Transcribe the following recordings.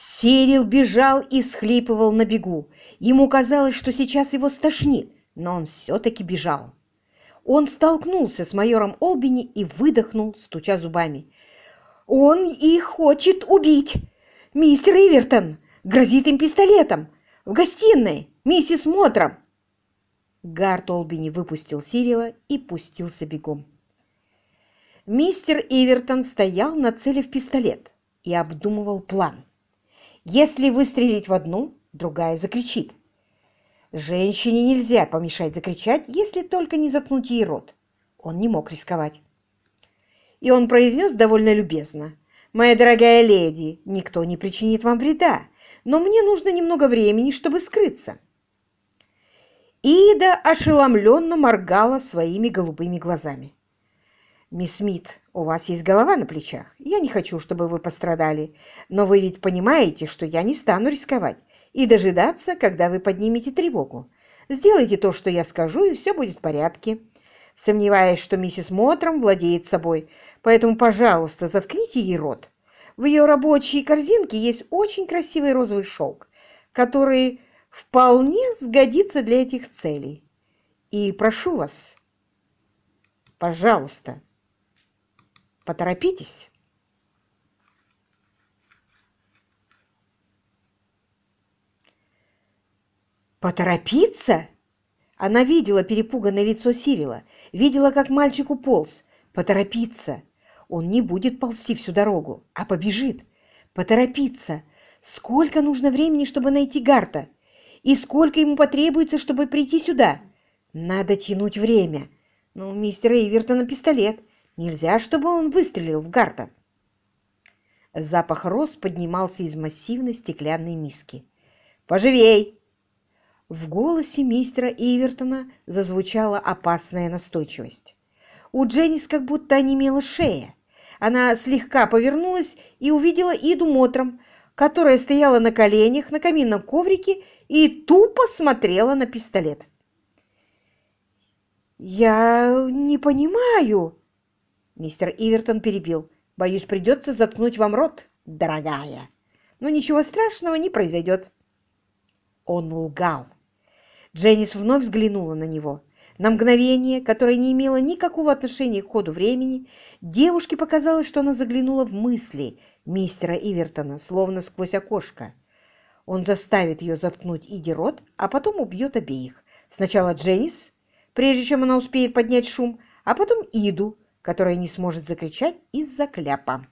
Сирил бежал и схлипывал на бегу. Ему казалось, что сейчас его стошнит, но он все-таки бежал. Он столкнулся с майором Олбини и выдохнул, стуча зубами. «Он их хочет убить! Мистер Ивертон грозит им пистолетом! В гостиной! Миссис Мотром!» Гарт Олбини выпустил Сирила и пустился бегом. Мистер Ивертон стоял, нацелив пистолет, и обдумывал план. Если выстрелить в одну, другая закричит. Женщине нельзя помешать закричать, если только не заткнуть ей рот. Он не мог рисковать. И он произнес довольно любезно. «Моя дорогая леди, никто не причинит вам вреда, но мне нужно немного времени, чтобы скрыться». Ида ошеломленно моргала своими голубыми глазами. «Мисс Смит, у вас есть голова на плечах. Я не хочу, чтобы вы пострадали. Но вы ведь понимаете, что я не стану рисковать и дожидаться, когда вы поднимете тревогу. Сделайте то, что я скажу, и все будет в порядке. Сомневаюсь, что миссис Мотром владеет собой, поэтому, пожалуйста, заткните ей рот. В ее рабочей корзинке есть очень красивый розовый шелк, который вполне сгодится для этих целей. И прошу вас, пожалуйста, Поторопитесь. Поторопиться? Она видела перепуганное лицо Сирила, видела, как мальчик уполз. Поторопиться. Он не будет ползти всю дорогу, а побежит. Поторопиться. Сколько нужно времени, чтобы найти Гарта? И сколько ему потребуется, чтобы прийти сюда? Надо тянуть время. Но у мистера Ивертона пистолет. Нельзя, чтобы он выстрелил в Гарта. Запах роз поднимался из массивной стеклянной миски. «Поживей!» В голосе мистера Ивертона зазвучала опасная настойчивость. У Дженнис как будто онемела шея. Она слегка повернулась и увидела Иду Мотром, которая стояла на коленях на каминном коврике и тупо смотрела на пистолет. «Я не понимаю», Мистер Ивертон перебил. «Боюсь, придется заткнуть вам рот, дорогая. Но ничего страшного не произойдет». Он лгал. Дженнис вновь взглянула на него. На мгновение, которое не имело никакого отношения к ходу времени, девушке показалось, что она заглянула в мысли мистера Ивертона, словно сквозь окошко. Он заставит ее заткнуть Иди рот, а потом убьет обеих. Сначала Дженнис, прежде чем она успеет поднять шум, а потом Иду, которая не сможет закричать из-за кляпа.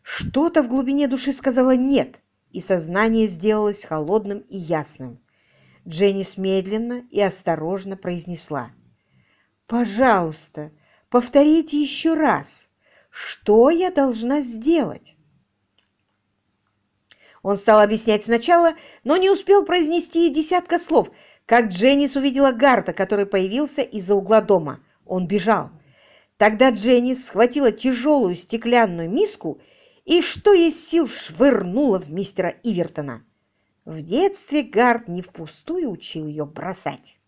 Что-то в глубине души сказала «нет», и сознание сделалось холодным и ясным. Дженнис медленно и осторожно произнесла. «Пожалуйста, повторите еще раз, что я должна сделать?» Он стал объяснять сначала, но не успел произнести десятка слов, как Дженнис увидела Гарта, который появился из-за угла дома. Он бежал. Тогда Дженни схватила тяжелую стеклянную миску и, что есть сил, швырнула в мистера Ивертона. В детстве Гард не впустую учил ее бросать.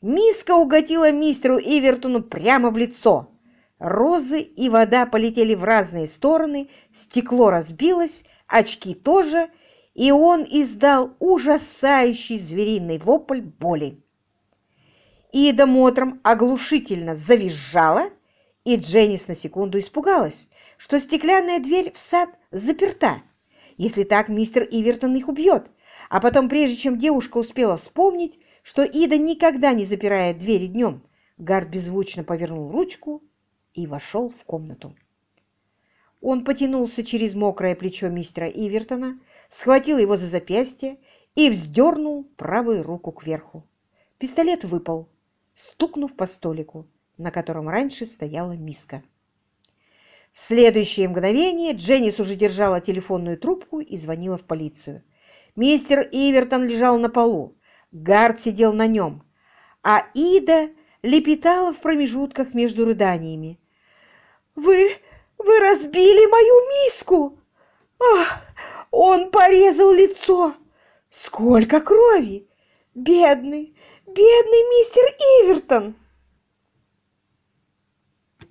Миска угодила мистеру Ивертону прямо в лицо. Розы и вода полетели в разные стороны, стекло разбилось, очки тоже, и он издал ужасающий звериный вопль боли. Ида Мотром оглушительно завизжала, и Дженнис на секунду испугалась, что стеклянная дверь в сад заперта. Если так, мистер Ивертон их убьет. А потом, прежде чем девушка успела вспомнить, что Ида никогда не запирает двери днем, Гард беззвучно повернул ручку и вошел в комнату. Он потянулся через мокрое плечо мистера Ивертона, схватил его за запястье и вздернул правую руку кверху. Пистолет выпал, стукнув по столику на котором раньше стояла миска. В следующее мгновение Дженнис уже держала телефонную трубку и звонила в полицию. Мистер Ивертон лежал на полу, Гард сидел на нем, а Ида лепетала в промежутках между рыданиями. «Вы... вы разбили мою миску! Ах, он порезал лицо! Сколько крови! Бедный, бедный мистер Ивертон!»